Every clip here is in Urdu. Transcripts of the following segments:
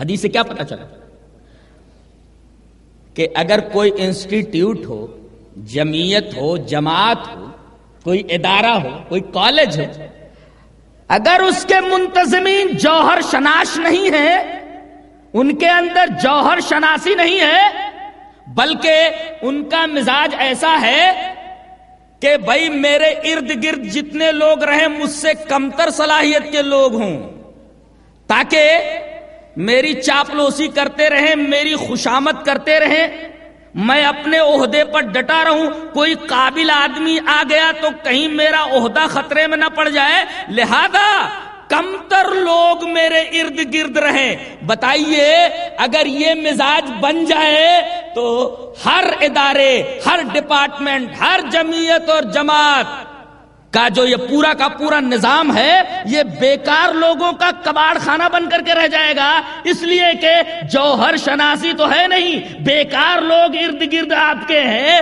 حدیث سے کیا پتا چلا؟ کہ اگر کوئی انسٹیٹیوٹ ہو، جمعیت ہو، جماعت ہو، کوئی ادارہ ہو، کوئی کالج ہو، اگر اس کے منتظمین جوہر شناش نہیں ہے ان کے اندر جوہر شناسی نہیں ہے، بلکہ ان کا مزاج ایسا ہے کہ بھائی میرے ارد گرد جتنے لوگ رہیں، مجھ سے کمتر صلاحیت کے لوگ ہوں، تاکہ میری چاپلوسی کرتے رہیں، میری خوشامت کرتے رہیں، میں اپنے عہدے پر ڈٹا رہوں، کوئی قابل آدمی آ گیا تو کہیں میرا عہدہ خطرے میں نہ پڑ جائے۔ لہذا کم تر لوگ میرے ارد گرد رہیں۔ بتائیے، اگر یہ مزاج بن جائے تو ہر ادارے، ہر ڈپارٹمنٹ، ہر جمعیت اور جماعت کا جو یہ پورا کا پورا نظام ہے، یہ بیکار لوگوں کا کباڑ خانہ بن کر کے رہ جائے گا۔ اس لیے کہ جوہر شناسی تو ہے نہیں، بیکار لوگ ارد گرد آپ کے ہیں۔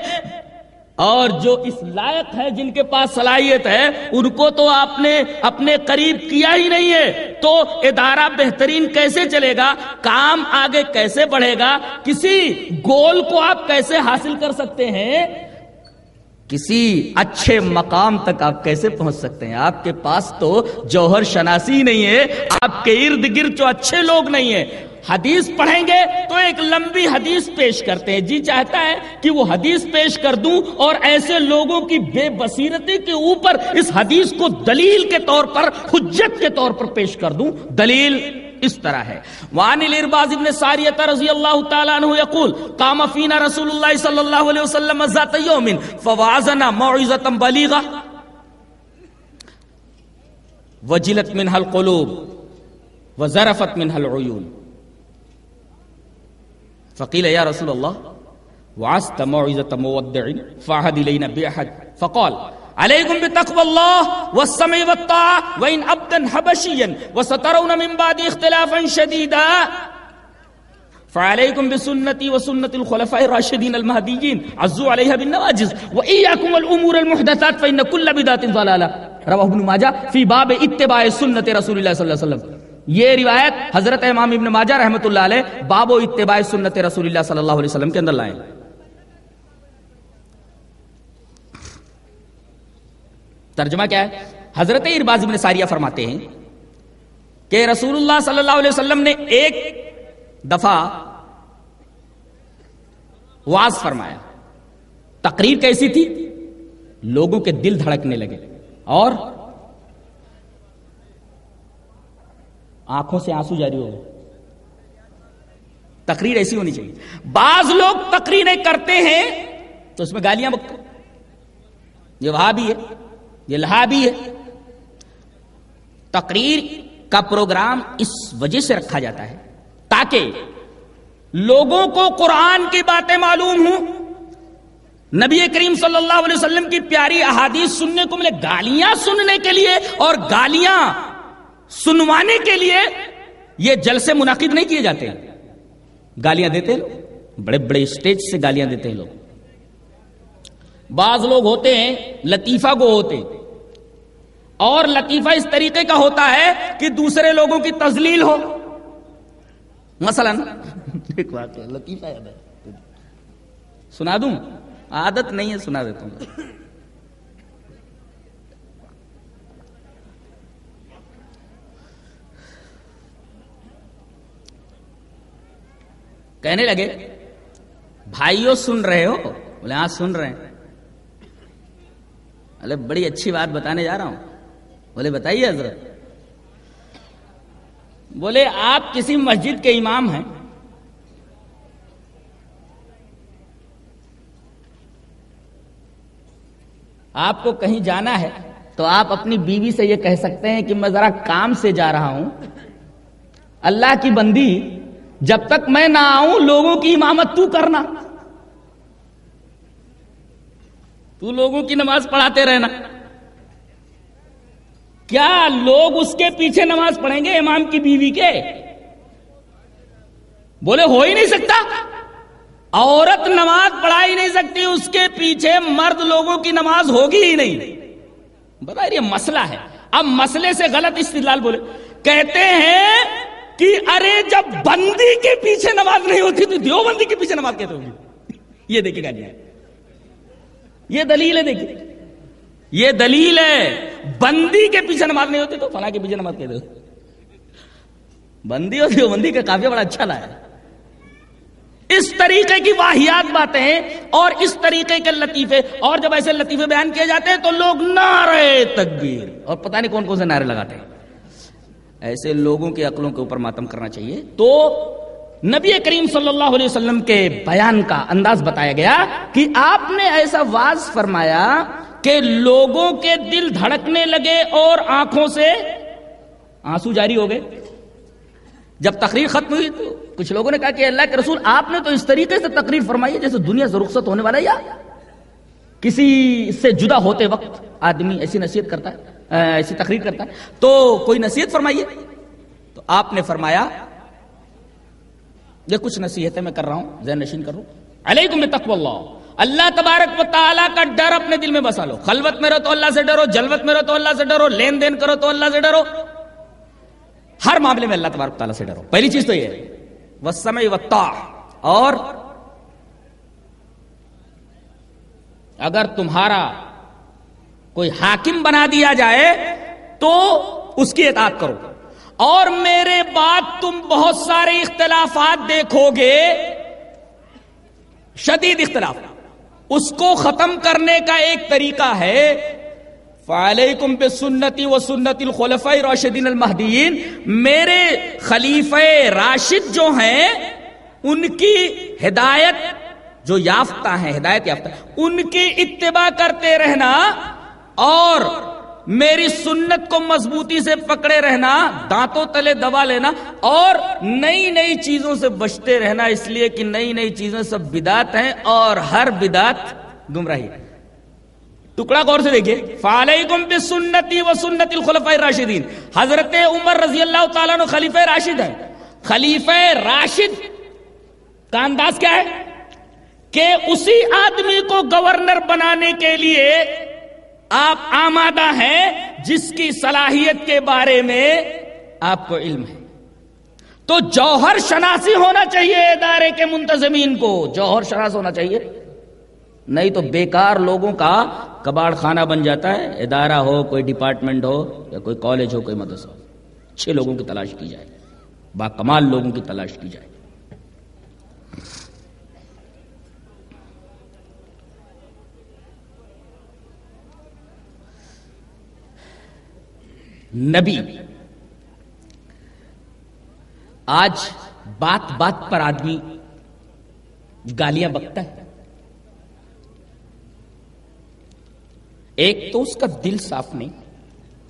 اور جو اس لائق ہے جن کے پاس صلاحیت ہے، ان کو تو آپ نے اپنے قریب کیا ہی نہیں ہے۔ تو ادارہ بہترین کیسے چلے گا؟ کام آگے کیسے بڑھے گا؟ کسی گول کو آپ کیسے حاصل کر سکتے ہیں؟ کسی اچھے مقام تک آپ کیسے پہنچ سکتے ہیں؟ آپ کے پاس تو جوہر شناسی نہیں ہے، آپ کے ارد گرد جو اچھے لوگ نہیں ہیں۔ حدیث پڑھیں گے تو ایک لمبی حدیث پیش کرتے ہیں۔ جی چاہتا ہے کہ وہ حدیث پیش کر دوں اور ایسے لوگوں کی بے بصیرتی کے اوپر اس حدیث کو دلیل کے طور پر، حجت کے طور پر پیش کر دوں۔ دلیل اس طرح ہے۔ وعن الارباز ابن ساریت رضی اللہ تعالیٰ عنہ یقول، قام فینا رسول اللہ صلی اللہ علیہ وسلم ذات یوم فوازنا موعظتا بلیغا وجلت منها القلوب وزرفت منها العیون۔ فقیل، یا رسول اللہ وعست موعظة مودع فعهد إلينا بأحد فقال عليكم بتقوى الله والسمع والطاعة وإن أبدا حبشيا وسترون من بعد اختلافا شديدا فعليكم بسنتي وسنة الخلفاء الراشدين المهديين عزوا عليها بالنواجز وإياكم الأمور المحدثات فإن كل بدعة ضلالة رواه ابن ماجه في باب اتباع سنة رسول الله صلى الله عليه وسلم. یہ روایت حضرت امام ابن ماجہ رحمت اللہ علیہ باب و اتباع سنت رسول اللہ صلی اللہ علیہ وسلم کے اندر لائیں ترجمہ کیا ہے؟ حضرت ارباز ابن ساریہ فرماتے ہیں کہ رسول اللہ صلی اللہ علیہ وسلم نے ایک دفعہ واز فرمایا۔ تقریر کیسی تھی؟ لوگوں کے دل دھڑکنے لگے اور آنکھوں سے آنسو جاری ہو گئے۔ تقریر ایسی ہونی چاہیے۔ بعض لوگ تقریریں کرتے ہیں تو اس میں گالیاں بکتے یہ وہاں بھی ہے۔ یہ لہا بھی ہے۔ تقریر کا پروگرام اس وجہ سے رکھا جاتا ہے تاکہ لوگوں کو قرآن کی باتیں معلوم ہوں۔ نبی کریم صلی اللہ علیہ وسلم کی پیاری احادیث سننے کو ملے، گالیاں سننے کے لیے اور گالیاں سنوانے کے لیے یہ جلسے منعقد نہیں کیے جاتے۔ گالیاں دیتے لوگ، بڑے بڑے اسٹیج سے گالیاں دیتے ہیں لوگ۔ بعض لوگ ہوتے ہیں، لطیفہ کو ہوتے ہیں۔ اور لطیفہ اس طریقے کا ہوتا ہے کہ دوسرے لوگوں کی تزلیل ہو۔ مثلا، ایک بات ہے، لطیفہ یاد ہے۔ سنا دوں؟ عادت نہیں ہے، سنا دیتا ہوں۔ کہنے لگے بھائیوں سن رہے ہو؟ بولے ہاں سن رہے ہیں۔ ارے، بڑی اچھی بات بتانے جا رہا ہوں۔ بولے، بتائیے حضرت۔ بولے، آپ کسی مسجد کے امام ہیں؟ آپ کو کہیں جانا ہے؟ تو آپ اپنی بیوی سے یہ کہہ سکتے ہیں کہ میں ذرا کام سے جا رہا ہوں۔ اللہ کی بندی، جب تک میں نہ آؤں، لوگوں کی امامت تو کرنا۔ تو لوگوں کی نماز پڑھاتے رہنا۔ کیا لوگ اس کے پیچھے نماز پڑھیں گے امام کی بیوی کے؟ بولے ہو ہی نہیں سکتا۔ عورت نماز پڑھا ہی نہیں سکتی، اس کے پیچھے مرد لوگوں کی نماز ہوگی ہی نہیں۔ بتا یہ مسئلہ ہے۔ اب مسئلے سے غلط استدلال بولے۔ کہتے ہیں کہ ارے جب بندی کے پیچھے نماز نہیں ہوتی تو دیوبندی کے پیچھے نماز کہتے ہوگی یہ دیکھے گا جی۔ یہ دلیل ہے دیکھیے۔ یہ دلیل ہے بندی کے پیچھے نماز نہیں ہوتی تو فلاں کے پیچھے نماز کہتے ہو بندی اور دیوبندی کا کافی بڑا اچھا لایا۔ اس طریقے کی واحد باتیں اور اس طریقے کے لطیفے اور جب ایسے لطیفے بیان کیے جاتے ہیں تو لوگ نعرے تکبیر اور پتہ نہیں کون کون سے نعرے لگاتے ہیں۔ ایسے لوگوں کے عقلوں کے اوپر ماتم کرنا چاہیے۔ تو نبی کریم صلی اللہ علیہ وسلم کے بیان کا انداز بتایا گیا کہ آپ نے ایسا واز فرمایا کہ لوگوں کے دل دھڑکنے لگے اور آنکھوں سے آنسو جاری ہو گئے۔ جب تقریر ختم ہوئی تو کچھ لوگوں نے کہا کہ اللہ کے رسول، آپ نے تو اس طریقے سے تقریر فرمائی ہے جیسے دنیا سے رخصت ہونے والا یا کسی سے جدا ہوتے وقت آدمی ایسی نصیحت کرتا ہے ایسی تقریر کرتا ہے۔ تو کوئی نصیحت فرمائیے۔ تو آپ نے فرمایا، یہ کچھ نصیحتیں میں کر رہا ہوں، ذہن نشین کر رہا ہوں۔ علیکم تقو اللہ۔ اللہ تبارک و تعالیٰ کا ڈر اپنے دل میں بسا لو۔ خلوت میں رہو تو اللہ سے ڈرو، جلوت میں رہو تو اللہ سے ڈرو، لین دین کرو تو اللہ سے ڈرو۔ ہر معاملے میں اللہ تبارک تعالیٰ سے ڈرو۔ پہلی چیز تو یہ ہے۔ اور اگر تمہارا کوئی حاکم بنا دیا جائے تو اس کی اطاعت کرو۔ اور میرے بعد تم بہت سارے اختلافات دیکھو گے۔ شدید اختلاف۔ اس کو ختم کرنے کا ایک طریقہ ہے۔ فعلیکم پہ سنتی و سنت الخلف راشدین المحدین میرے خلیفہ راشد جو ہیں، ان کی ہدایت جو یافتہ ہیں، ہدایت یافتہ، ان کی اتباع کرتے رہنا اور میری سنت کو مضبوطی سے پکڑے رہنا، دانتوں تلے دبا لینا اور نئی نئی چیزوں سے بچتے رہنا اس لیے کہ نئی نئی چیزیں سب بدات ہیں اور ہر بدات گمراہی ہے۔ ٹکڑا غور سے دیکھیے۔ فعلیکم بسنتی و سنت الخلفاء الراشدین حضرت عمر رضی اللہ تعالیٰ نے خلیفہ راشد ہے خلیفہ راشد کا انداز کیا ہے؟ کہ اسی آدمی کو گورنر بنانے کے لیے آپ آمادہ ہیں جس کی صلاحیت کے بارے میں آپ کو علم ہے۔ تو جوہر شناسی ہونا چاہیے ادارے کے منتظمین کو۔ جوہر شناس ہونا چاہیے۔ نہیں تو بیکار لوگوں کا کباڑ خانہ بن جاتا ہے۔ ادارہ ہو، کوئی ڈپارٹمنٹ ہو یا کوئی کالج ہو، کوئی مدرسہ ہو۔ چھ لوگوں کی تلاش کی جائے۔ با کمال لوگوں کی تلاش کی جائے۔ نبی۔ آج بات بات پر آدمی گالیاں بکتا ہے۔ ایک تو اس کا دل صاف نہیں،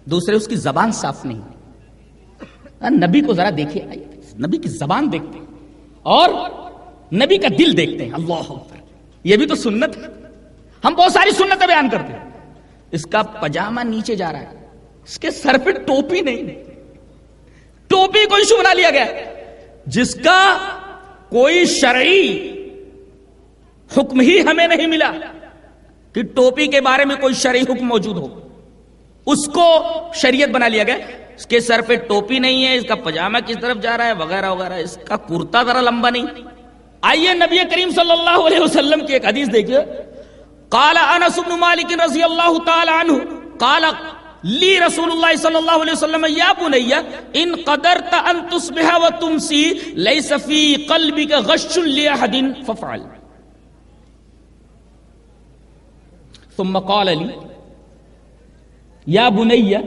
دوسرے اس کی زبان صاف نہیں۔ ہاں، نبی کو ذرا دیکھیے نبی کی زبان دیکھتے ہیں اور نبی کا دل دیکھتے ہیں۔ اللہ یہ بھی تو سنت ہے۔ ہم بہت ساری سنتیں بیان کرتے ہیں۔ اس کا پجامہ نیچے جا رہا ہے۔ اس کے سر پہ ٹوپی نہیں۔ ٹوپی کو ایشو بنا لیا گیا۔ جس کا کوئی شرعی حکم ہی ہمیں نہیں ملا کہ ٹوپی کے بارے میں کوئی شرعی حکم موجود ہو۔ اس کو شریعت بنا لیا گیا۔ اس کے سر پہ ٹوپی نہیں ہے، اس کا پجامہ کس طرف جا رہا ہے، وغیرہ وغیرہ۔ اس کا کرتا ذرا لمبا نہیں۔ آئیے نبی کریم صلی اللہ علیہ وسلم کی ایک حدیث دیکھیے۔ کالا انس بن مالک رضی اللہ تعالی عنہ کالا لی رسول اللہ صلی اللہ علیہ وسلم، یا بنیا، ان قدرت ان تصبح و تمسی، لیس فی قلبک غش لیحد ففعل. ثم قال لي يا بني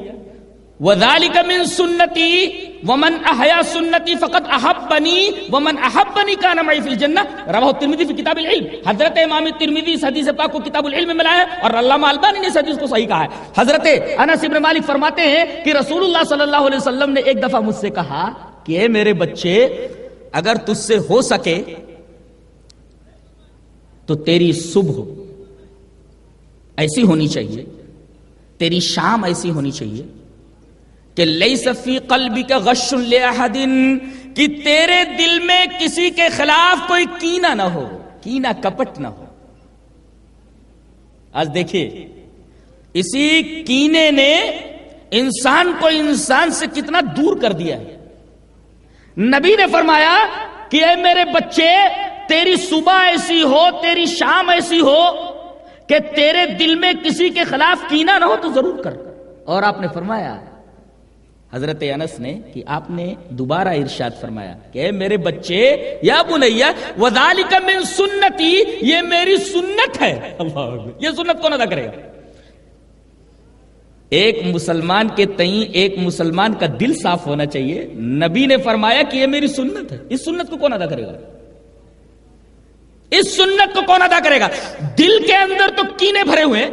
وذلك من سنتي ومن احيا سنتي فقد احبني ومن احبني كان معي في الجنه رواه الترمذي في كتاب العلم. حضرت امام الترمذی اس حدیث پاک کو کتاب العلم میں ملایا ہے اور علامہ البانی نے اس حدیث کو صحیح کہا ہے. حضرت انس بن مالک فرماتے ہیں کہ رسول اللہ صلی اللہ علیہ وسلم نے ایک دفعہ مجھ سے کہا کہ اے میرے بچے، اگر تجھ سے ہو سکے تو تیری صبح ایسی ہونی چاہیے، تیری شام ایسی ہونی چاہیے کہ لئی صفی قلبی کا غش دن کہ تیرے دل میں کسی کے خلاف کوئی کینا نہ ہو کینا کپٹ نہ ہو۔ آج دیکھیے، اسی کینے نے انسان کو انسان سے کتنا دور کر دیا ہے۔ نبی نے فرمایا کہ اے میرے بچے، تیری صبح ایسی ہو، تیری شام ایسی ہو کہ تیرے دل میں کسی کے خلاف کینا نہ ہو تو ضرور کر۔ اور آپ نے فرمایا حضرت انس نے کہ آپ نے دوبارہ ارشاد فرمایا کہ اے میرے بچے، یا بنیا، وذالک من سنتی، یہ میری سنت ہے۔ اللہ یہ سنت کون ادا کرے گا؟ ایک مسلمان کے تئیں ایک مسلمان کا دل صاف ہونا چاہیے۔ نبی نے فرمایا کہ یہ میری سنت ہے۔ اس سنت کو کون ادا کرے گا؟ اس سنت کو کون ادا کرے گا؟ دل کے اندر تو کینے بھرے ہوئے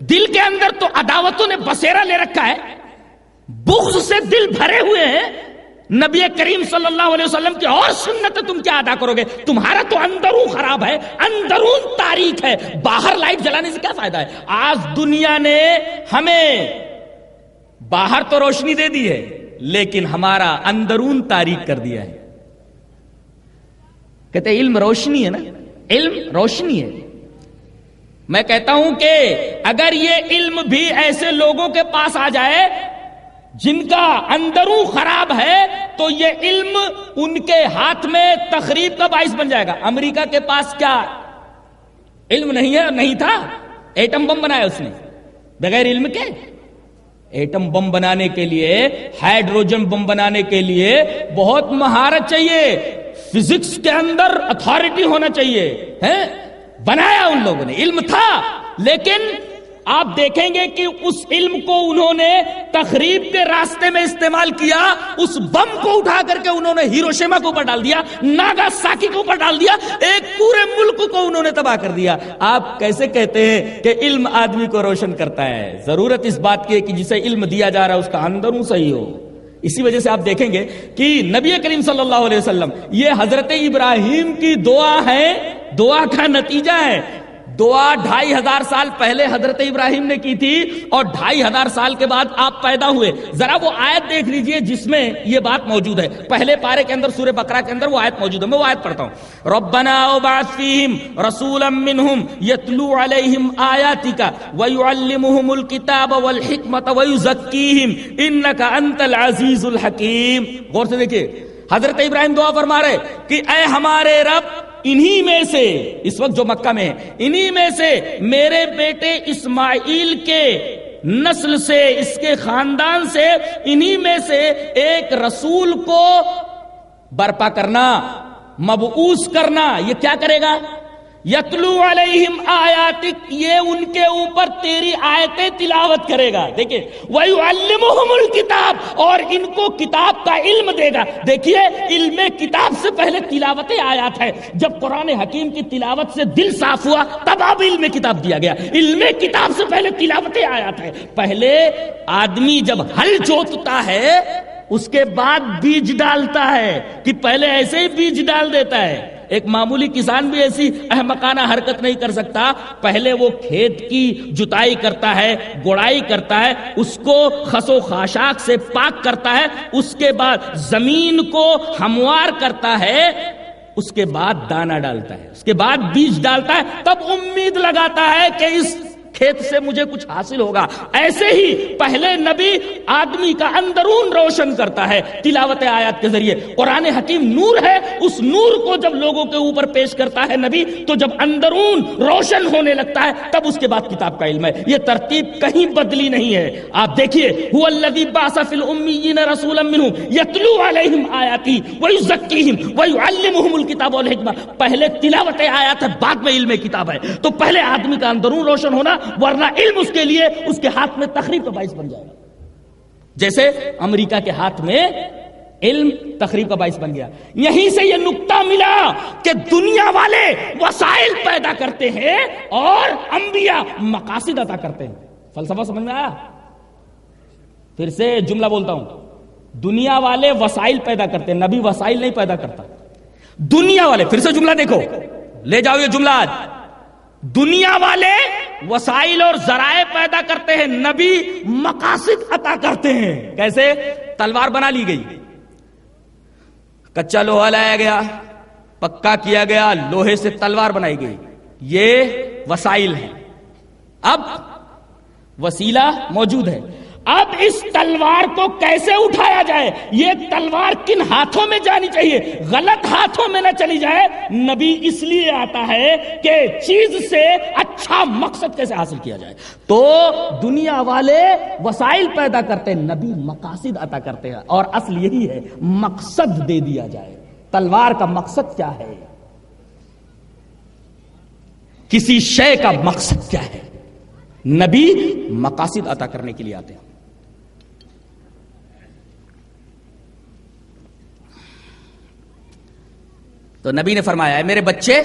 دل کے اندر تو عداوتوں نے بسیرا لے رکھا ہے۔ بغض سے دل بھرے ہوئے ہیں۔ نبی کریم صلی اللہ علیہ وسلم کی اور سنت تم کیا ادا کرو گے؟ تمہارا تو اندرون خراب ہے، اندرون تاریخ ہے۔ باہر لائٹ جلانے سے کیا فائدہ ہے؟ آج دنیا نے ہمیں باہر تو روشنی دے دی ہے، لیکن ہمارا اندرون تاریخ کر دیا ہے۔ کہتے علم روشنی ہے نا؟ علم روشنی ہے۔ میں کہتا ہوں کہ اگر یہ علم بھی ایسے لوگوں کے پاس آ جائے جن کا اندروں خراب ہے تو یہ علم ان کے ہاتھ میں تقریب کا باعث بن جائے گا۔ امریکہ کے پاس کیا علم نہیں ہے؟ نہیں تھا۔ ایٹم بم بنایا اس نے۔ بغیر علم کے۔ ایٹم بم بنانے کے لیے، ہائیڈروجن بم بنانے کے لیے بہت مہارت چاہیے۔ فزکس کے اندر اتارٹی ہونا چاہیے۔ بنایا ان لوگوں نے۔ علم تھا، لیکن آپ دیکھیں گے کہ اس علم کو انہوں نے تقریب کے راستے میں استعمال کیا، اس بم کو اٹھا کر کے انہوں نے ہیروشیما کے اوپر ڈال دیا ناگا ساکی کے اوپر ڈال دیا، ایک پورے ملک کو انہوں نے تباہ کر دیا۔ آپ کیسے کہتے ہیں کہ علم آدمی کو روشن کرتا ہے؟ ضرورت اس بات کی ہے کہ جسے علم دیا جا رہا ہے، اس کا اندروں صحیح ہو۔ اسی وجہ سے آپ دیکھیں گے کہ نبی کریم صلی اللہ علیہ وسلم، یہ حضرت ابراہیم کی دعا ہے، دعا کا نتیجہ ہے۔ دعا ڈھائی ہزار سال پہلے حضرت ابراہیم نے کی تھی اور ڈھائی ہزار سال کے بعد آپ پیدا ہوئے۔ ذرا وہ آیت دیکھ لیجیے جس میں یہ بات موجود ہے۔ پہلے پارے کے اندر سورہ بکرا کے اندر وہ آیت موجود ہے۔ میں وہ آیت پڑھتا ہوں۔ ربنا وبعث فیہم رسولا منہم یتلو علیہم آیاتک ویعلمہم الکتاب والحکمت ویزکیہم انکا انت العزیز الحکیم۔ غور سے دیکھئے حضرت ابراہیم دعا فرما رہے کہ اے ہمارے رب انہی میں سے، اس وقت جو مکہ میں ہے انہی میں سے میرے بیٹے اسماعیل کے نسل سے، اس کے خاندان سے انہی میں سے ایک رسول کو برپا کرنا، مبعوث کرنا، یہ کیا کرے گا؟ یتلو علیہم آیاتک، یہ ان کے اوپر تیری آیتیں تلاوت کرے گا۔ دیکھیں وَيُعَلِّمُهُمُ الْكِتاب اور ان کو کتاب کا علم دے گا۔ دیکھیے، علم کتاب سے پہلے تلاوت آیات ہے جب قرآن حکیم کی تلاوت سے دل صاف ہوا، تب اب علم کتاب دیا گیا۔ علم کتاب سے پہلے تلاوت آیات ہے پہلے آدمی جب ہل جوتتا ہے، اس کے بعد بیج ڈالتا ہے کہ پہلے ایسے ہی بیج ڈال دیتا ہے۔ ایک معمولی کسان بھی ایسی احمقانہ حرکت نہیں کر سکتا۔ پہلے وہ کھیت کی جتائی کرتا ہے، گوڑائی کرتا ہے، اس کو خسو خاشاک سے پاک کرتا ہے، اس کے بعد زمین کو ہموار کرتا ہے، اس کے بعد دانا ڈالتا ہے، اس کے بعد بیج ڈالتا ہے، تب امید لگاتا ہے کہ اس کھیت سے مجھے کچھ حاصل ہوگا۔ ایسے ہی پہلے نبی آدمی کا اندرون روشن کرتا ہے تلاوت آیات کے ذریعے۔ قرآن حکیم نور ہے۔ اس نور کو جب لوگوں کے اوپر پیش کرتا ہے نبی، تو جب اندرون روشن ہونے لگتا ہے، تب اس کے بعد کتاب کا علم ہے۔ یہ ترتیب کہیں بدلی نہیں ہے۔ آپ دیکھیے، هو الذی باث فی الامیین رسولا منهم یتلو علیہم آیاتی ویزکیہم ویعلمہم الکتاب والحکمہ۔ پہلے تلاوت آیات ہے، بعد میں علم کتاب ہے۔ تو پہلے آدمی کا اندرون روشن ہونا ورنہ علم اس کے لیے اس کے ہاتھ میں تقریب کا باعث بن جائے گا۔ جیسے امریکہ کے ہاتھ میں علم تقریب کا باعث بن گیا۔ یہیں سے یہ نقطہ ملا کہ دنیا والے وسائل پیدا کرتے ہیں اور انبیاء مقاصد عطا کرتے ہیں۔ فلسفہ سمجھ میں آیا؟ پھر سے جملہ بولتا ہوں۔ دنیا والے وسائل پیدا کرتے ہیں، نبی وسائل نہیں پیدا کرتا۔ دنیا والے، پھر سے جملہ دیکھو۔ لے جاؤ یہ جملہ آج۔ دنیا والے وسائل اور ذرائع پیدا کرتے ہیں، نبی مقاصد عطا کرتے ہیں۔ کیسے؟ تلوار بنا لی گئی۔ کچا لوہا لایا گیا، پکا کیا گیا، لوہے سے تلوار بنائی گئی۔ یہ وسائل ہے اب وسیلہ موجود ہے۔ اب اس تلوار کو کیسے اٹھایا جائے؟ یہ تلوار کن ہاتھوں میں جانی چاہیے؟ غلط ہاتھوں میں نہ چلی جائے۔ نبی اس لیے آتا ہے کہ چیز سے اچھا مقصد کیسے حاصل کیا جائے؟ تو دنیا والے وسائل پیدا کرتے ہیں، نبی مقاصد عطا کرتے ہیں۔ اور اصل یہی ہے، مقصد دے دیا جائے۔ تلوار کا مقصد کیا ہے؟ کسی شے کا مقصد کیا ہے؟ نبی مقاصد عطا کرنے کے لیے آتے ہیں۔ تو نبی نے فرمایا ہے میرے بچے،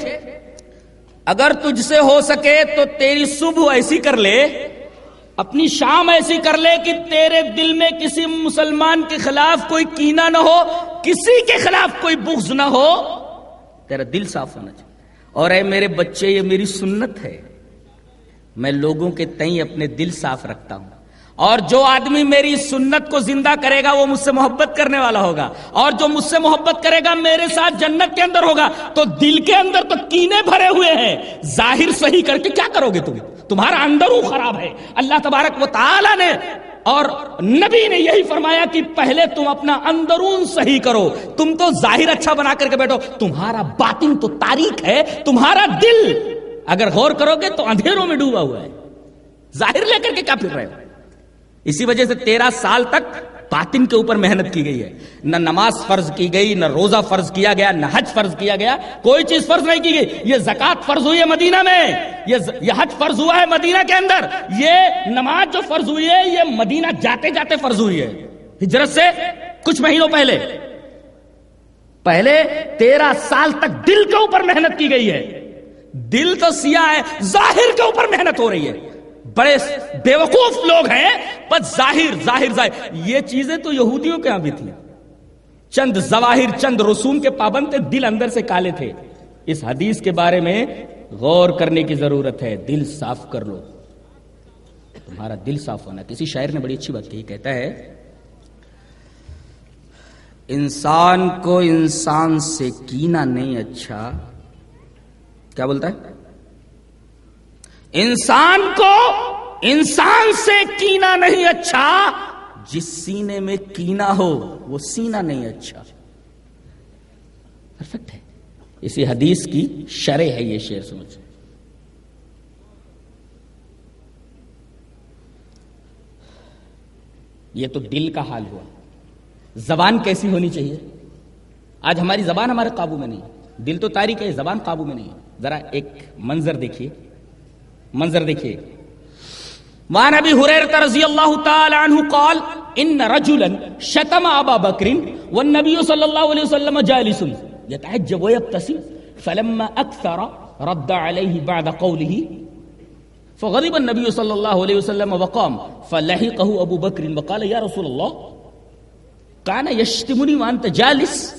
اگر تجھ سے ہو سکے تو تیری صبح ایسی کر لے، اپنی شام ایسی کر لے کہ تیرے دل میں کسی مسلمان کے خلاف کوئی کینا نہ ہو، کسی کے خلاف کوئی بغض نہ ہو، تیرا دل صاف ہونا چاہیے. اور اے میرے بچے، یہ میری سنت ہے، میں لوگوں کے تئیں اپنے دل صاف رکھتا ہوں۔ اور جو آدمی میری سنت کو زندہ کرے گا وہ مجھ سے محبت کرنے والا ہوگا اور جو مجھ سے محبت کرے گا میرے ساتھ جنت کے اندر ہوگا تو دل کے اندر تو کینے بھرے ہوئے ہیں ظاہر صحیح کر کے کیا کرو گے تم؟ تمہارا اندر خراب ہے۔ اللہ تبارک و تعالی نے اور نبی نے یہی فرمایا کہ پہلے تم اپنا اندرون صحیح کرو۔ تم تو ظاہر اچھا بنا کر کے بیٹھو۔ تمہارا باطن تو تاریخ ہے، تمہارا دل۔ اگر غور کرو گے تو اندھیروں میں ڈوبا ہوا ہے۔ ظاہر لے کر کے کیا پھر رہے ہو؟ اسی وجہ سے تیرہ سال تک باطن کے اوپر محنت کی گئی ہے۔ نہ نماز فرض کی گئی، نہ روزہ فرض کیا گیا، نہ حج فرض کیا گیا، کوئی چیز فرض نہیں کی گئی۔ یہ زکات فرض ہوئی ہے مدینہ میں۔ یہ حج فرض ہوا ہے مدینہ کے اندر۔ یہ نماز جو فرض ہوئی ہے، یہ مدینہ جاتے جاتے فرض ہوئی ہے۔ ہجرت سے کچھ مہینوں پہلے۔ پہلے تیرہ سال تک دل کے اوپر محنت کی گئی ہے۔ دل تو سیاہ ہے، ظاہر کے اوپر محنت ہو رہی ہے۔ بڑے بے وقوف لوگ ہیں بس ظاہر ظاہر ظاہر۔ یہ چیزیں تو یہودیوں کے یہاں بھی تھی چند ظواہر، چند رسوم کے پابند تھے، دل اندر سے کالے تھے۔ اس حدیث کے بارے میں غور کرنے کی ضرورت ہے، دل صاف کر لو۔ تمہارا دل صاف ہونا۔ کسی شاعر نے بڑی اچھی بات کہی، کہتا ہے، انسان کو انسان سے کینا نہیں اچھا۔ کیا بولتا ہے؟ انسان کو انسان سے کینا نہیں اچھا جس سینے میں کینا ہو، وہ سینا نہیں اچھا۔ پرفیکٹ ہے۔ اسی حدیث کی شرح ہے یہ شعر، سمجھ۔ یہ تو دل کا حال ہوا۔ زبان کیسی ہونی چاہیے؟ آج ہماری زبان ہمارے قابو میں نہیں۔ دل تو تاریخ ہے، زبان قابو میں نہیں۔ ذرا ایک منظر دیکھیے۔ منظر دیکھیے۔ وعن ابي هريره رضي الله تعالى عنه قال، ان رجلا شتم ابا بكر والنبي صلى الله عليه وسلم جالس يتعجب ويبتسم فلما اكثر رد عليه بعد قوله فغضب النبي صلى الله عليه وسلم وقام فلحقه ابو بكر وقال يا رسول الله كان يشتمني وانت جالس؟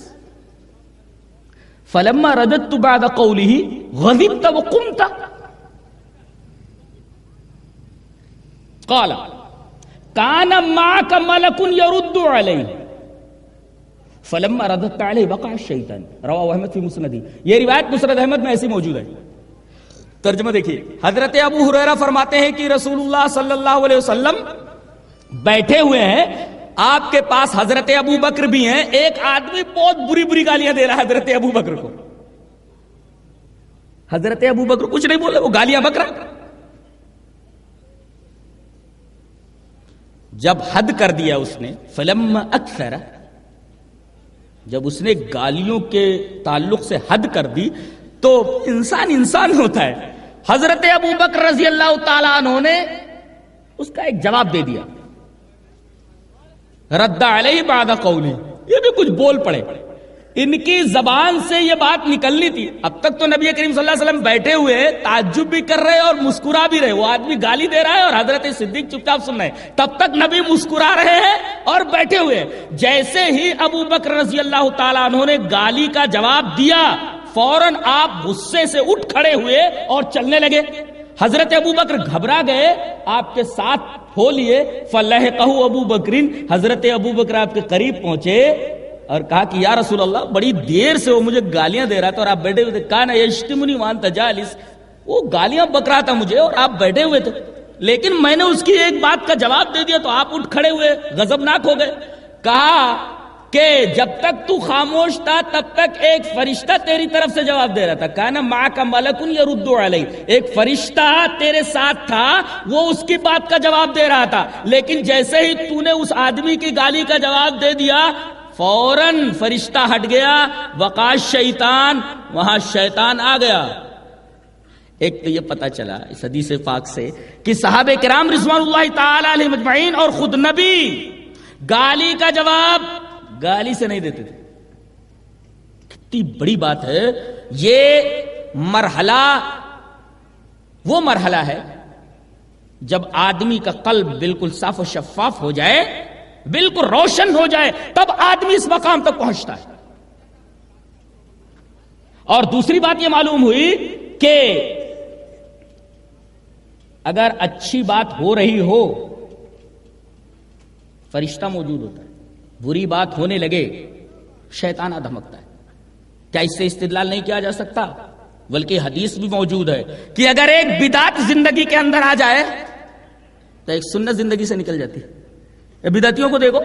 فلما رددت بعد قوله غضبت وقمت قال كان معك ملك يرد عليه فلما رددت عليه وقع الشيطان رواه احمد في مسنده. یہ روایت مسند احمد میں ایسی موجود ہے۔ ترجمہ دیکھیے۔ حضرت ابو ہریرہ فرماتے ہیں کہ رسول اللہ صلی اللہ علیہ وسلم بیٹھے ہوئے ہیں۔ آپ کے پاس حضرت ابو بکر بھی ہیں۔ ایک آدمی بہت بری بری گالیاں دے رہا ہے حضرت ابو بکر کو۔ حضرت ابو بکر کچھ نہیں بول رہے وہ گالیاں بکرا جب حد کر دیا اس نے، فلم اکثر، جب اس نے گالیوں کے تعلق سے حد کر دی تو انسان انسان ہوتا ہے۔ حضرت ابو بکر رضی اللہ تعالیٰ عنہ نے اس کا ایک جواب دے دیا۔ رد علیہ بعد قولی، یہ بھی کچھ بول پڑے۔ ان کی زبان سے یہ بات نکلنی تھی۔ اب تک تو نبی کریم صلی اللہ علیہ وسلم بیٹھے ہوئے تعجب بھی کر رہے اور مسکرا بھی رہے وہ آدمی گالی دے رہا ہے اور حضرت صدیق چپ چاپ سن رہے ہیں۔ تب تک نبی مسکرا رہے ہیں اور بیٹھے ہوئے جیسے ہی ابو بکر رضی اللہ تعالیٰ انہوں نے گالی کا جواب دیا، فوراً آپ غصے سے اٹھ کھڑے ہوئے اور چلنے لگے۔ حضرت ابو بکر گھبرا گئے، آپ کے ساتھ ہو لیے۔ فلح ابو بکرین، حضرت ابو بکر آپ کے قریب پہنچے۔ اور کہا کہ یا رسول اللہ، بڑی دیر سے وہ مجھے گالیاں دے رہا تھا اور آپ بیٹھے ہوئے تھے۔ کہا نا یشتمنی وان تجالس۔ وہ گالیاں بک رہا تھا مجھے اور آپ بیٹھے ہوئے تھے۔ لیکن میں نے اس کی ایک بات کا جواب دے دیا تو آپ اٹھ کھڑے ہوئے غزب ناک ہو گئے۔ کہا کہ جب تک تو خاموش تھا، تب تک ایک فرشتہ تیری طرف سے جواب دے رہا تھا۔ کہا نا، ماں کا ملکن یا ردو علیہ۔ ایک فرشتہ تیرے ساتھ تھا، وہ اس کی بات کا جواب دے رہا تھا۔ لیکن جیسے ہی تو نے اس آدمی کی گالی کا جواب دے دیا فوراً فرشتہ ہٹ گیا، وقاش شیطان، وہاں شیطان آ گیا۔ ایک تو یہ پتا چلا اس حدیث پاک سے کہ صحابہ کرام رضوان اللہ تعالی علیہ مجمعین اور خود نبی گالی کا جواب گالی سے نہیں دیتے تھے۔ کتنی بڑی بات ہے۔ یہ مرحلہ، وہ مرحلہ ہے جب آدمی کا قلب بالکل صاف و شفاف ہو جائے بالکل روشن ہو جائے، تب آدمی اس مقام تک پہنچتا ہے۔ اور دوسری بات یہ معلوم ہوئی کہ اگر اچھی بات ہو رہی ہو، فرشتہ موجود ہوتا ہے۔ بری بات ہونے لگے شیطانہ دھمکتا ہے۔ کیا اس سے استدلال نہیں کیا جا سکتا؟ بلکہ حدیث بھی موجود ہے کہ اگر ایک بدات زندگی کے اندر آ جائے، تو ایک سنت زندگی سے نکل جاتی۔ ہے بداتیوں کو دیکھو۔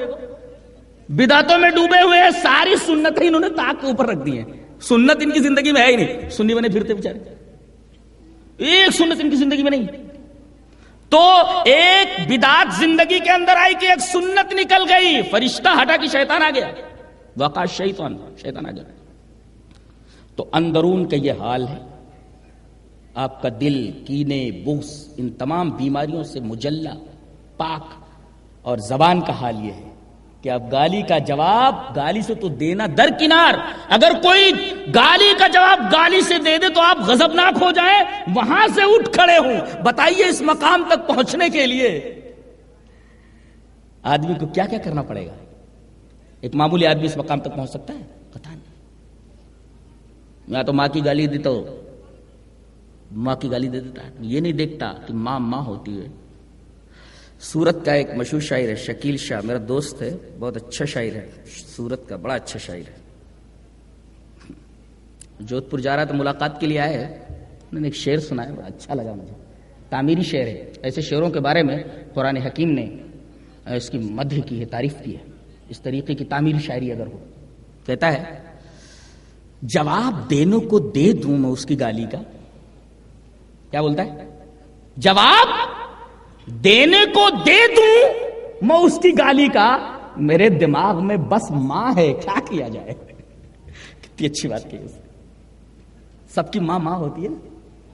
بداتوں میں ڈوبے ہوئے ساری سنت انہوں نے تاک کے اوپر رکھ دی ہیں۔ سنت ان کی زندگی میں ہے ہی نہیں۔ سنی بنے پھرتے بیچارے۔ ایک سنت ان کی زندگی میں نہیں۔ تو ایک بدات زندگی کے اندر آئی کہ ایک سنت نکل گئی۔ فرشتہ ہٹا کی شیطان آ گیا۔ واقع شیطان شیطان آ گیا تو اندرون کا یہ حال ہے۔ آپ کا دل، کینے، بوس، ان تمام بیماریوں سے مجلہ، پاک اور زبان کا حال یہ ہے کہ اب گالی کا جواب گالی سے تو دینا درکنار اگر کوئی گالی کا جواب گالی سے دے دے تو آپ غزبناک ہو جائیں۔ وہاں سے اٹھ کھڑے ہوں۔ بتائیے اس مقام تک پہنچنے کے لیے۔ آدمی کو کیا کیا کرنا پڑے گا؟ ایک معمولی آدمی اس مقام تک پہنچ سکتا ہے؟ پتا نہیں۔ میں تو ماں کی گالی دیتا ہوں۔ ماں کی گالی دے دیتا یہ نہیں دیکھتا کہ ماں ماں ہوتی ہے۔ سورت کا ایک مشہور شاعر ہے، شکیل شاہ، میرا دوست ہے، بہت اچھا شاعر ہے۔ سورت کا بڑا اچھا شاعر ہے۔ جودھ پور جا رہا تو ملاقات کے لیے آئے انہوں نے ایک شعر سنا ہے، بڑا اچھا لگا مجھے۔ تعمیری شعر ہے۔ ایسے شعروں کے بارے میں قرآن حکیم نے اس کی مدح کی ہے، تعریف کی ہے۔ اس طریقے کی تعمیری شاعری اگر ہو، کہتا ہے، جواب دینے کو دے دوں میں اس کی گالی کا۔ کیا بولتا ہے؟ جواب دینے کو دے دوں؟ میں اس کی گالی کا میرے دماغ میں بس ماں ہے، کیا کیا جائے؟ کتنی اچھی بات کی سب کی ماں ماں ہوتی ہے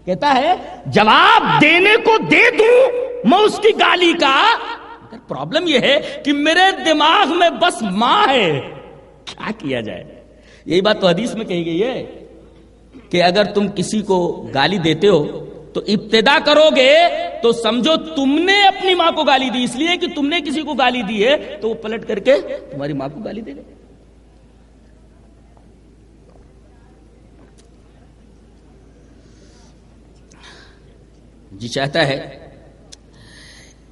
کہتا ہے، جواب دینے کو دے دوں، میں اس کی گالی کا۔ پرابلم یہ ہے کہ میرے دماغ میں بس ماں ہے۔ کیا کیا جائے؟ یہی بات تو حدیث میں کہی گئی ہے کہ اگر تم کسی کو گالی دیتے ہو تو ابتدا کرو گے تو سمجھو تم نے اپنی ماں کو گالی دی، اس لیے کہ تم نے کسی کو گالی دی ہے، تو وہ پلٹ کر کے تمہاری ماں کو گالی دے گا۔ جی چاہتا ہے،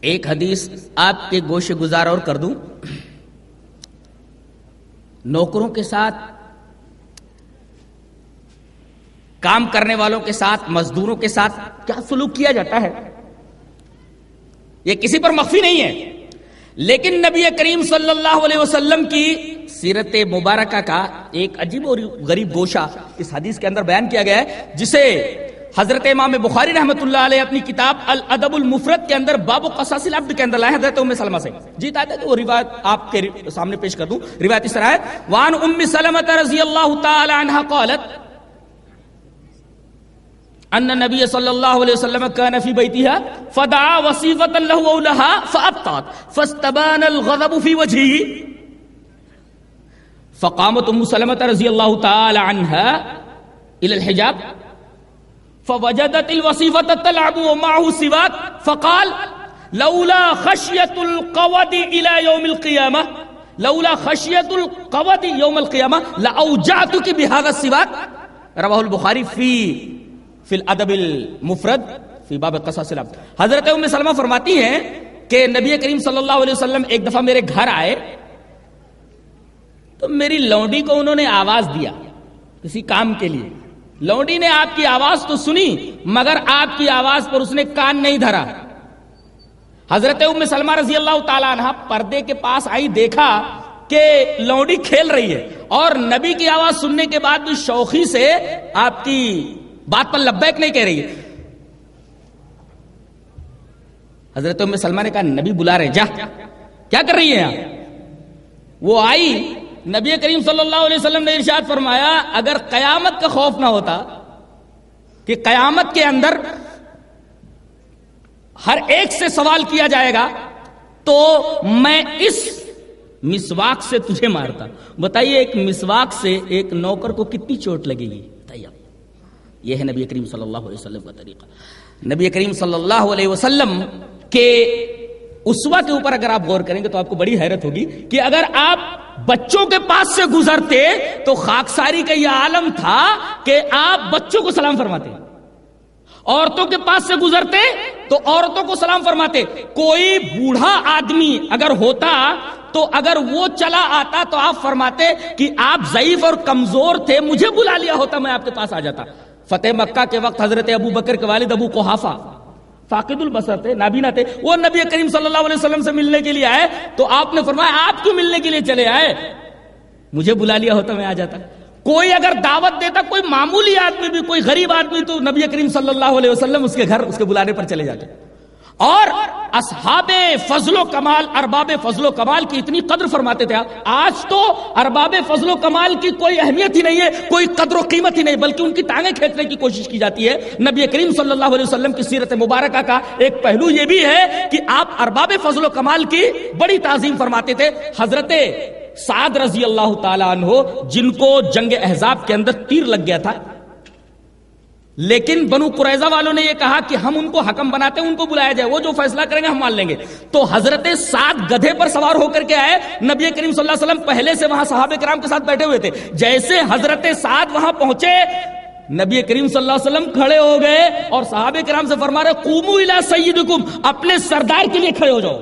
ایک حدیث آپ کے گوشے گزار اور کر دوں۔ نوکروں کے ساتھ، کام کرنے والوں کے ساتھ، مزدوروں کے ساتھ کیا سلوک کیا جاتا ہے؟ یہ کسی پر مخفی نہیں ہے۔ لیکن نبی کریم صلی اللہ علیہ وسلم کی سیرت مبارکہ کا ایک عجیب اور غریب گوشہ اس حدیث کے اندر بیان کیا گیا ہے، جسے حضرت امام بخاری رحمۃ اللہ علیہ اپنی کتاب الادب المفرد کے اندر باب قصاص العبد کے اندر لائے حضرت ام سلمہ سے۔ جی ہے تو وہ روایت آپ کے سامنے پیش کر دوں۔ روایت اس طرح ہے وان ام سلمہ رضی اللہ تعالی عنہ قالت ان نبی صلی اللہ علیہ وسلم كان في بيتها فدعا وصيفة له أولها فأبطأت، فاستبان الغضب في وجهه. فقامت ام سلمة رضي الله تعالى عنها إلى الحجاب، فوجدت الوصيفة تلعب ومعه سواك فقال لولا خشية القود إلى يوم القيامة، لولا خشية القود يوم القيامة لأوجعتك بهذا السواك رواه البخاري في فی الادب المفرد فی باب قصص العبد۔ حضرت ام سلمہ فرماتی ہیں کہ نبی کریم صلی اللہ علیہ وسلم ایک دفعہ میرے گھر آئے تو میری لونڈی کو انہوں نے آواز دیا کسی کام کے لیے۔ لونڈی نے آپ کی آواز تو سنی، مگر آپ کی آواز پر اس نے کان نہیں دھرا۔ حضرت ام سلمہ رضی اللہ تعالیٰ عنہ پردے کے پاس آئی، دیکھا کہ لوڈی کھیل رہی ہے اور نبی کی آواز سننے کے بعد بھی شوخی سے آپ کی بات پر لبیک نہیں کہہ رہی۔ ہے حضرت ام سلمہ نے کہا، نبی بلا رہے، جا۔ کیا کر رہی ہے وہ آئی، نبی کریم صلی اللہ علیہ وسلم نے ارشاد فرمایا، اگر قیامت کا خوف نہ ہوتا کہ قیامت کے اندر ہر ایک سے سوال کیا جائے گا، تو میں اس مسواک سے تجھے مارتا۔ بتائیے، ایک مسواک سے ایک نوکر کو کتنی چوٹ لگے گی؟ یہ ہے نبی کریم صلی اللہ علیہ وسلم کا طریقہ۔ نبی کریم صلی اللہ علیہ وسلم کے اسوا کے اوپر اگر آپ غور کریں گے تو آپ کو بڑی حیرت ہوگی کہ اگر آپ بچوں کے پاس سے گزرتے تو خاکساری کا یہ عالم تھا کہ آپ بچوں کو سلام فرماتے۔ عورتوں کے پاس سے گزرتے تو عورتوں کو سلام فرماتے۔ کوئی بوڑھا آدمی اگر ہوتا تو اگر وہ چلا آتا تو آپ فرماتے کہ آپ ضعیف اور کمزور تھے، مجھے بلا لیا ہوتا، میں آپ کے پاس آ جاتا۔ فتح مکہ کے وقت حضرت ابو بکر کے والد ابو کو فاقد البصر تھے، نابینا تھے، وہ نبی کریم صلی اللہ علیہ وسلم سے ملنے کے لیے آئے، تو آپ نے فرمایا، آپ کیوں ملنے کے لیے چلے آئے؟ مجھے بلا لیا ہوتا، میں آ جاتا۔ کوئی اگر دعوت دیتا، کوئی معمولی آدمی بھی، کوئی غریب آدمی تو نبی کریم صلی اللہ علیہ وسلم اس کے گھر، اس کے بلانے پر چلے جاتے۔ اور اصحاب فضل و کمال، ارباب فضل و کمال کی اتنی قدر فرماتے تھے۔ آج تو ارباب فضل و کمال کی کوئی اہمیت ہی نہیں ہے، کوئی قدر و قیمت ہی نہیں، بلکہ ان کی ٹانگیں کھینچنے کی کوشش کی جاتی ہے۔ نبی کریم صلی اللہ علیہ وسلم کی سیرت مبارکہ کا ایک پہلو یہ بھی ہے کہ آپ ارباب فضل و کمال کی بڑی تعظیم فرماتے تھے۔ حضرت سعد رضی اللہ تعالیٰ عنہ، جن کو جنگ احزاب کے اندر تیر لگ گیا تھا لیکن بنو قریضہ والوں نے یہ کہا کہ ہم ان کو حکم بناتے ہیں، ان کو بلایا جائے، وہ جو فیصلہ کریں گے ہم مان لیں گے۔ تو حضرت سات گدھے پر سوار ہو کر کے آئے، نبی کریم صلی اللہ علیہ وسلم پہلے سے وہاں صحابہ کرام کے ساتھ بیٹھے ہوئے تھے۔ جیسے حضرت سعد وہاں پہنچے، نبی کریم صلی اللہ علیہ وسلم کھڑے ہو گئے اور صحابہ کرام سے فرما رہے قومو الى سیدکم، اپنے سردار کے لیے کھڑے ہو جاؤ۔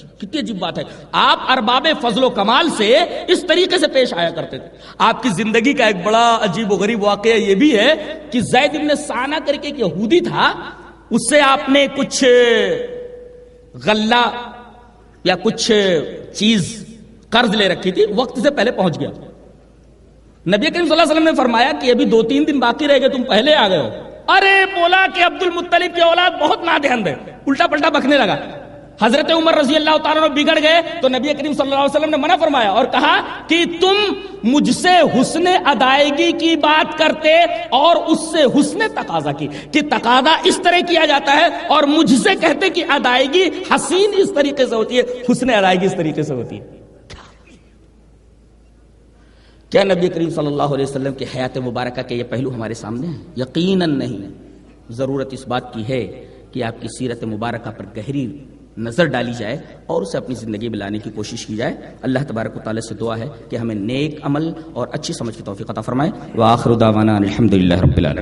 کتنی عجیب بات ہے۔ آپ ارباب فضل و کمال سے اس طریقے سے پیش آیا کرتے تھے۔ آپ کی زندگی کا ایک بڑا عجیب و غریب واقعہ یہ بھی ہے کہ زید ابن سانا کر کے ایک یہودی تھا۔ اس سے آپ نے کچھ غلہ یا کچھ چیز قرض لے رکھی تھی۔ وقت سے پہلے پہنچ گیا۔ نبی کریم صلی اللہ علیہ وسلم نے فرمایا کہ ابھی دو تین دن باقی رہ گئے، تم پہلے آ گئے ہو۔ ارے، بولا کہ عبد المطلب کی اولاد بہت نادہند ہے۔ الٹا پلٹا بکنے لگا۔ حضرت عمر رضی اللہ تعالیٰ بگڑ گئے تو نبی کریم صلی اللہ علیہ وسلم نے منع فرمایا اور کہا کہ تم مجھ سے حسن ادائیگی کی بات کرتے اور اس سے حسن تقاضا کی کہ تقاضا اس طرح کیا جاتا ہے اور مجھ سے کہتے کہ ادائیگی حسین اس طریقے سے ہوتی ہے، حسن ادائیگی اس طریقے سے ہوتی ہے۔ کیا نبی کریم صلی اللہ علیہ وسلم کی حیات مبارکہ کے یہ پہلو ہمارے سامنے ہیں؟ یقیناً نہیں۔ ضرورت اس بات کی ہے کہ آپ کی سیرت مبارکہ پر گہری نظر ڈالی جائے اور اسے اپنی زندگی میں لانے کی کوشش کی جائے، اللہ تبارک و تعالیٰ سے دعا ہے کہ ہمیں نیک عمل اور اچھی سمجھ کی توفیق عطا فرمائے۔ وآخر دعوانا الحمدللہ رب العالمين